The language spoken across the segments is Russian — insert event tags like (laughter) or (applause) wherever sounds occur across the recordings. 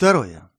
Второе.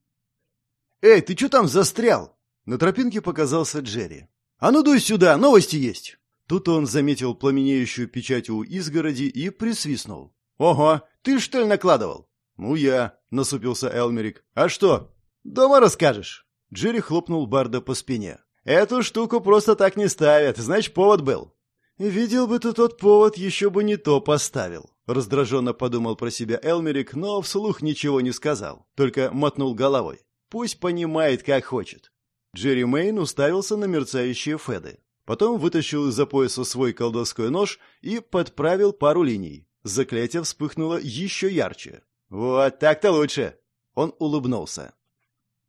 «Эй, ты что там застрял?» На тропинке показался Джерри. «А ну дуй сюда, новости есть!» Тут он заметил пламенеющую печать у изгороди и присвистнул. «Ого, ты что ли накладывал?» «Ну я», — насупился Элмерик. «А что?» «Дома расскажешь». Джерри хлопнул Барда по спине. «Эту штуку просто так не ставят, значит, повод был». «Видел бы ты тот повод, еще бы не то поставил», — раздраженно подумал про себя Элмерик, но вслух ничего не сказал, только мотнул головой. «Пусть понимает, как хочет». Джерри Мэйн уставился на мерцающие феды. Потом вытащил из-за пояса свой колдовской нож и подправил пару линий. Заклятие вспыхнуло еще ярче. «Вот так-то лучше!» Он улыбнулся.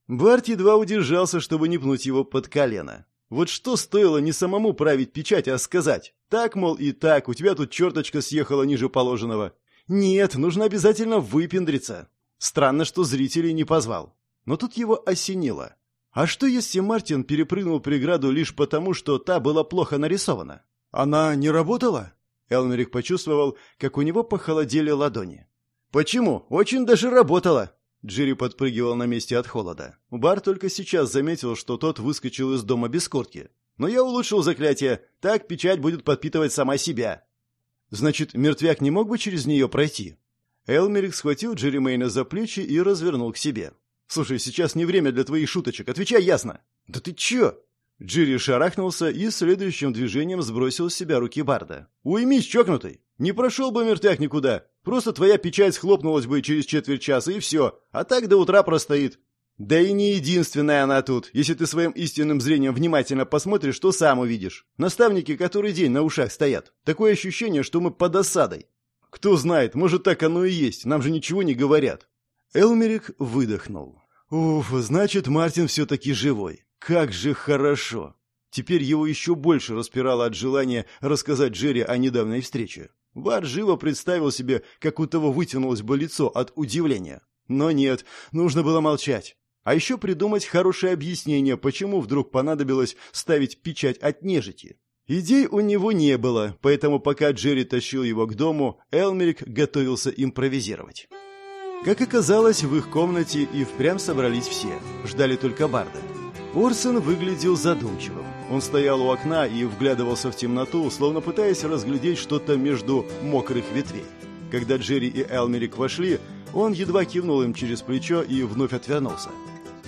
Барт едва удержался, чтобы не пнуть его под колено. Вот что стоило не самому править печать, а сказать. Так, мол, и так, у тебя тут черточка съехала ниже положенного. Нет, нужно обязательно выпендриться. Странно, что зрителей не позвал. Но тут его осенило. А что, если Мартин перепрыгнул преграду лишь потому, что та была плохо нарисована? Она не работала? Элмерик почувствовал, как у него похолодели ладони. «Почему? Очень даже работала!» Джерри подпрыгивал на месте от холода. Бар только сейчас заметил, что тот выскочил из дома без куртки. «Но я улучшил заклятие. Так печать будет подпитывать сама себя». «Значит, мертвяк не мог бы через нее пройти?» Элмерик схватил Джерри Мейна за плечи и развернул к себе. «Слушай, сейчас не время для твоих шуточек. Отвечай ясно!» «Да ты чё?» Джерри шарахнулся и следующим движением сбросил с себя руки Барда. «Уймись, чокнутый! Не прошел бы мертвяк никуда! Просто твоя печать схлопнулась бы через четверть часа, и все, а так до утра простоит!» «Да и не единственная она тут. Если ты своим истинным зрением внимательно посмотришь, то сам увидишь. Наставники который день на ушах стоят. Такое ощущение, что мы под осадой. Кто знает, может, так оно и есть, нам же ничего не говорят». Элмерик выдохнул. «Уф, значит, Мартин все-таки живой. Как же хорошо!» Теперь его еще больше распирало от желания рассказать Джерри о недавней встрече. Бар живо представил себе, как у того вытянулось бы лицо от удивления. Но нет, нужно было молчать. А еще придумать хорошее объяснение, почему вдруг понадобилось ставить печать от нежити. Идей у него не было, поэтому пока Джерри тащил его к дому, Элмерик готовился импровизировать. Как оказалось, в их комнате и впрямь собрались все. Ждали только Барда. Орсон выглядел задумчивым. Он стоял у окна и вглядывался в темноту, словно пытаясь разглядеть что-то между мокрых ветвей. Когда Джерри и Элмерик вошли, он едва кивнул им через плечо и вновь отвернулся.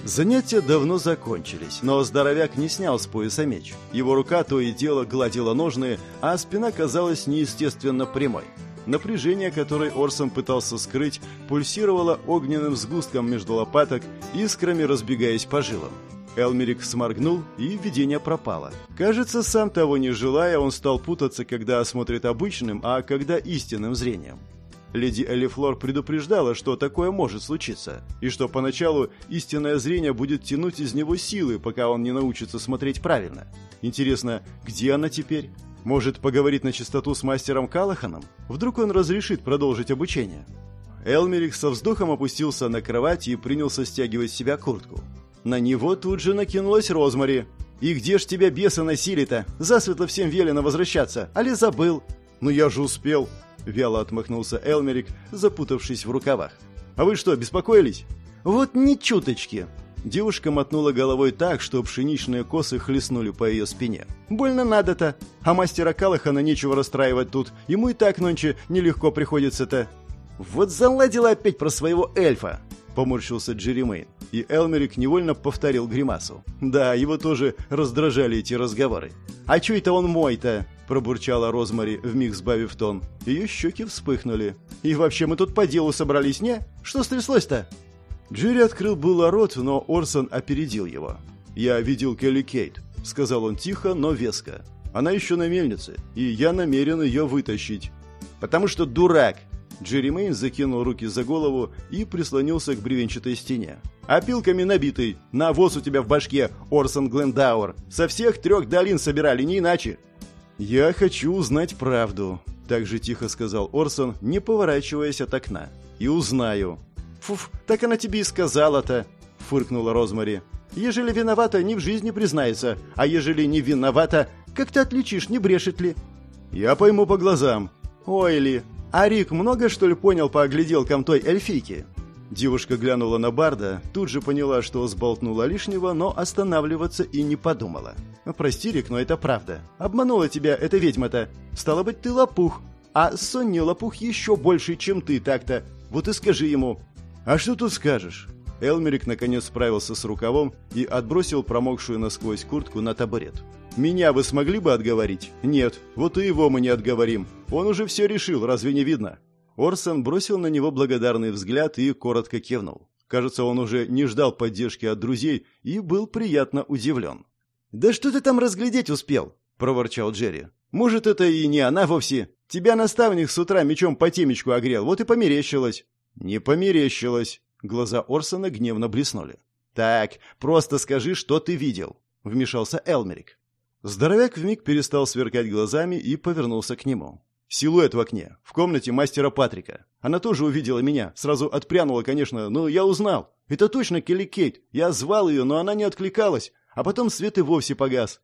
Занятия давно закончились, но здоровяк не снял с пояса меч. Его рука то и дело гладила ножны, а спина казалась неестественно прямой. Напряжение, которое Орсон пытался скрыть, пульсировало огненным сгустком между лопаток, искрами разбегаясь по жилам. Элмерик сморгнул, и видение пропало. Кажется, сам того не желая, он стал путаться, когда смотрит обычным, а когда истинным зрением. Леди Элифлор предупреждала, что такое может случиться, и что поначалу истинное зрение будет тянуть из него силы, пока он не научится смотреть правильно. Интересно, где она теперь? Может, поговорить на чистоту с мастером Калаханом? Вдруг он разрешит продолжить обучение? Элмерик со вздохом опустился на кровать и принялся стягивать с себя куртку. На него тут же накинулась Розмари. «И где ж тебя бесы носили-то? Засветло всем велено возвращаться, али забыл?» «Ну я же успел!» — вяло отмахнулся Элмерик, запутавшись в рукавах. «А вы что, беспокоились?» «Вот ни чуточки!» Девушка мотнула головой так, что пшеничные косы хлестнули по ее спине. «Больно надо-то! А мастера Калахана нечего расстраивать тут. Ему и так нонче нелегко приходится-то!» «Вот заладила опять про своего эльфа!» — поморщился Джерри Мэйн. И Элмерик невольно повторил гримасу. Да, его тоже раздражали эти разговоры. «А чё это он мой-то?» — пробурчала Розмари, вмиг сбавив тон. Ее щеки вспыхнули. «И вообще мы тут по делу собрались, не? Что стряслось-то?» Джерри открыл было рот, но Орсон опередил его. «Я видел Келли Кейт», — сказал он тихо, но веско. «Она еще на мельнице, и я намерен ее вытащить». «Потому что дурак», Джерри Мэйн закинул руки за голову и прислонился к бревенчатой стене. «Опилками набитый! Навоз у тебя в башке, Орсон Глендауэр! Со всех трех долин собирали, не иначе!» «Я хочу узнать правду», — так же тихо сказал Орсон, не поворачиваясь от окна. «И узнаю». «Фуф, так она тебе и сказала-то», — фыркнула Розмари. «Ежели виновата, не в жизни признается, а ежели не виновата, как ты отличишь, не брешет ли?» «Я пойму по глазам». «Ой ли, а Рик много, что ли, понял по огляделкам той эльфийки?» Девушка глянула на Барда, тут же поняла, что сболтнула лишнего, но останавливаться и не подумала. «Прости, Рик, но это правда. Обманула тебя эта ведьма-то. Стало быть, ты лопух. А Сонни лопух еще больше, чем ты так-то. Вот и скажи ему». «А что тут скажешь?» Элмерик наконец справился с рукавом и отбросил промокшую насквозь куртку на табурет. «Меня вы смогли бы отговорить?» «Нет, вот и его мы не отговорим. Он уже все решил, разве не видно?» Орсон бросил на него благодарный взгляд и коротко кивнул. Кажется, он уже не ждал поддержки от друзей и был приятно удивлен. «Да что ты там разглядеть успел?» – проворчал Джерри. «Может, это и не она вовсе? Тебя наставник с утра мечом по темечку огрел, вот и померещилось». «Не померещилось». Глаза Орсона гневно блеснули. «Так, просто скажи, что ты видел», — вмешался Элмерик. Здоровяк вмиг перестал сверкать глазами и повернулся к нему. Силуэт в окне, в комнате мастера Патрика. Она тоже увидела меня, сразу отпрянула, конечно, но я узнал. Это точно Келли Кейт. Я звал ее, но она не откликалась, а потом свет и вовсе погас.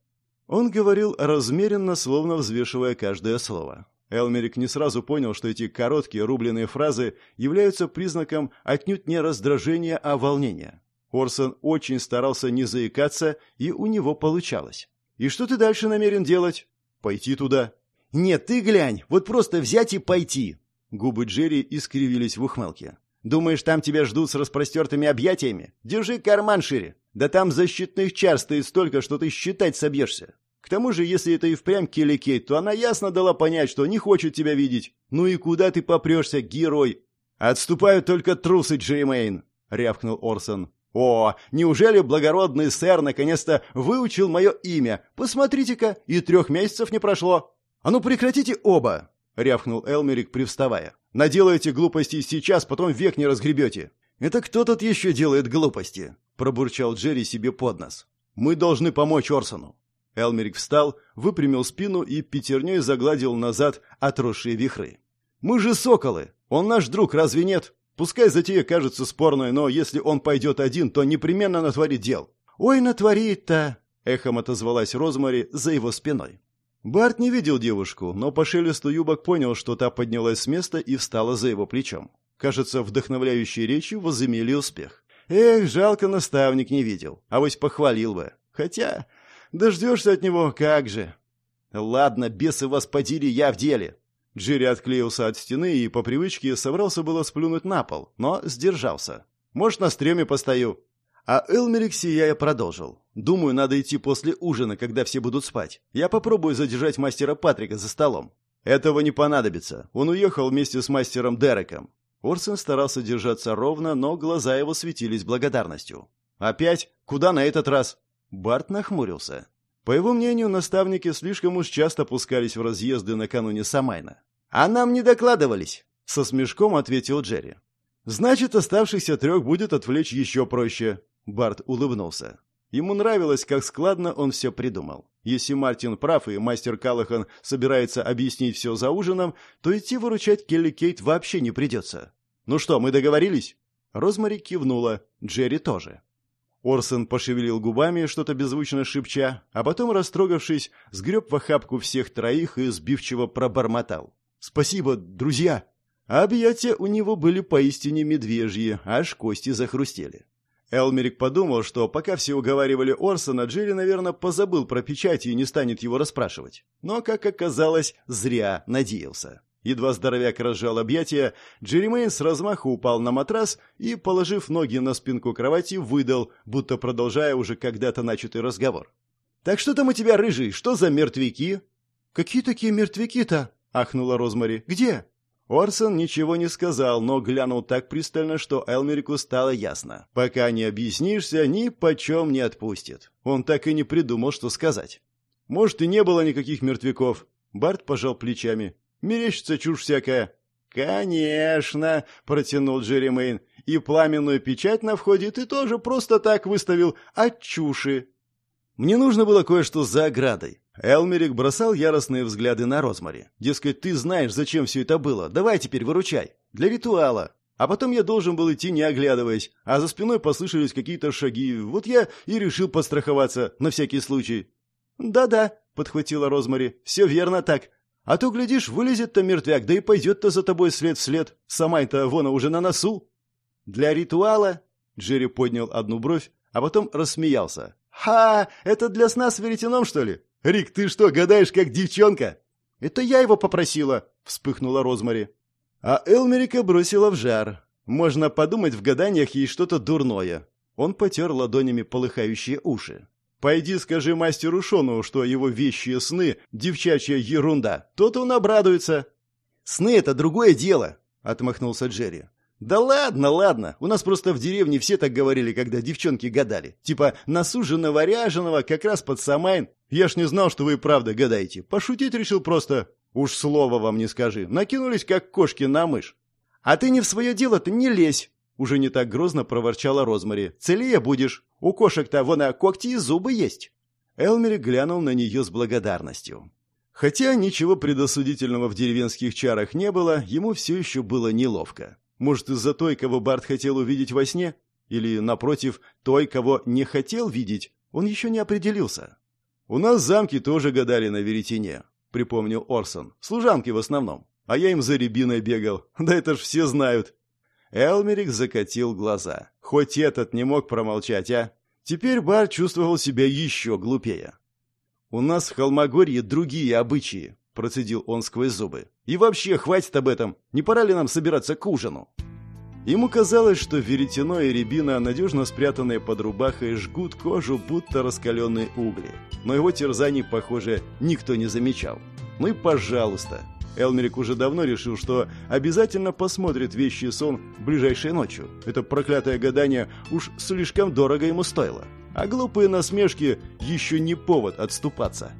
Он говорил размеренно, словно взвешивая каждое слово. Элмерик не сразу понял, что эти короткие рубленые фразы являются признаком отнюдь не раздражения, а волнения. Орсон очень старался не заикаться, и у него получалось. «И что ты дальше намерен делать?» «Пойти туда», «Нет, ты глянь, вот просто взять и пойти!» Губы Джерри искривились в ухмылке. «Думаешь, там тебя ждут с распростертыми объятиями? Держи карман шире! Да там защитных чар стоит столько, что ты считать собьешься!» К тому же, если это и впрямь Келли Кейт, то она ясно дала понять, что не хочет тебя видеть. Ну и куда ты попрешься, герой? Отступают только трусы, Джеймейн, рявкнул Орсон. О, неужели благородный сэр наконец-то выучил мое имя? Посмотрите-ка, и трех месяцев не прошло. «А ну прекратите оба!» — рявкнул Элмерик, привставая. «Наделаете глупости сейчас, потом век не разгребете». «Это кто тут еще делает глупости?» — пробурчал Джерри себе под нос. «Мы должны помочь Орсону». Элмерик встал, выпрямил спину и пятерней загладил назад отросшие вихры. «Мы же соколы! Он наш друг, разве нет? Пускай затея кажется спорной, но если он пойдет один, то непременно натворит дел». «Ой, натворит-то!» — эхом отозвалась Розмари за его спиной. Барт не видел девушку, но по шелесту юбок понял, что та поднялась с места и встала за его плечом. Кажется, вдохновляющие речи возымели успех. Эх, жалко, наставник не видел. А вось похвалил бы. Хотя, дождешься от него, как же. Ладно, бесы вас подили, я в деле. Джерри отклеился от стены и по привычке собрался было сплюнуть на пол, но сдержался. Может, на стреме постою. А Элмерик сияя продолжил. «Думаю, надо идти после ужина, когда все будут спать. Я попробую задержать мастера Патрика за столом». «Этого не понадобится. Он уехал вместе с мастером Дереком». Орсон старался держаться ровно, но глаза его светились благодарностью. «Опять? Куда на этот раз?» Барт нахмурился. По его мнению, наставники слишком уж часто пускались в разъезды накануне Самайна. «А нам не докладывались», — со смешком ответил Джерри. «Значит, оставшихся трех будет отвлечь еще проще. Барт улыбнулся. Ему нравилось, как складно он все придумал. Если Мартин прав и мастер Калахан собирается объяснить все за ужином, то идти выручать Келли Кейт вообще не придется. «Ну что, мы договорились?» Розмари кивнула, Джерри тоже. Орсон пошевелил губами, что-то беззвучно шепча, а потом, растрогавшись, сгреб в охапку всех троих и сбивчиво пробормотал. «Спасибо, друзья!» Объятия у него были поистине медвежьи, аж кости захрустели. Элмерик подумал, что пока все уговаривали Орсона, Джерри, наверное, позабыл про печать и не станет его расспрашивать. Но, как оказалось, зря надеялся. Едва здоровяк разжал объятия, Джерри Мэйн с размаху упал на матрас и, положив ноги на спинку кровати, выдал, будто продолжая уже когда-то начатый разговор. «Так что там у тебя, рыжий? Что за мертвяки?» «Какие такие мертвяки-то?» — ахнула Розмари. «Где?» Орсон ничего не сказал, но глянул так пристально, что Элмерику стало ясно. Пока не объяснишься, ни почем не отпустит. Он так и не придумал, что сказать. Может, и не было никаких мертвяков. Барт пожал плечами. Мерещится чушь всякая. «Конечно!» — протянул Джерри Мэйн. «И пламенную печать на входе ты тоже просто так выставил от чуши». Мне нужно было кое-что за оградой. Элмерик бросал яростные взгляды на Розмари. Дескать, ты знаешь, зачем все это было. Давай теперь выручай. Для ритуала. А потом я должен был идти, не оглядываясь. А за спиной послышались какие-то шаги. Вот я и решил подстраховаться, на всякий случай. «Да-да», — подхватила Розмари. «Все верно так. А то, глядишь, вылезет-то мертвяк, да и пойдет-то за тобой след в след. Сама-то вон уже на носу». Для ритуала? Джерри поднял одну бровь, а потом рассмеялся. «Ха! Это для сна с веретеном, что ли? Рик, ты что, гадаешь, как девчонка?» «Это я его попросила», — вспыхнула Розмари. А Элмерика бросила в жар. Можно подумать, в гаданиях есть что-то дурное. Он потер ладонями полыхающие уши. «Пойди скажи мастеру Шону, что его вещи и сны — девчачья ерунда. Тот он обрадуется». «Сны — это другое дело», — отмахнулся Джерри. «Да ладно, ладно. У нас просто в деревне все так говорили, когда девчонки гадали. Типа, насуженного ряженого как раз под Самайн. Я ж не знал, что вы и правда гадаете. Пошутить решил просто. Уж слова вам не скажи. Накинулись, как кошки на мышь. А ты не в свое дело-то не лезь. Уже не так грозно проворчала Розмари. Целее будешь. У кошек-то вон а когти и зубы есть. Элмери глянул на нее с благодарностью. Хотя ничего предосудительного в деревенских чарах не было, ему все еще было неловко. Может, из-за той, кого Барт хотел увидеть во сне? Или, напротив, той, кого не хотел видеть? Он еще не определился. «У нас замки тоже гадали на веретене», — припомнил Орсон. «Служанки в основном. А я им за рябиной бегал. (laughs) Да это ж все знают». Элмерик закатил глаза. Хоть этот не мог промолчать, а? Теперь Барт чувствовал себя еще глупее. «У нас в Холмогорье другие обычаи», — процедил он сквозь зубы. «И вообще, хватит об этом. Не пора ли нам собираться к ужину?» Ему казалось, что веретено и рябина, надежно спрятанные под рубахой, жгут кожу, будто раскаленные угли. Но его терзаний, похоже, никто не замечал. Ну и пожалуйста. Элмерик уже давно решил, что обязательно посмотрит вещий сон ближайшей ночью. Это проклятое гадание уж слишком дорого ему стоило. А глупые насмешки еще не повод отступаться.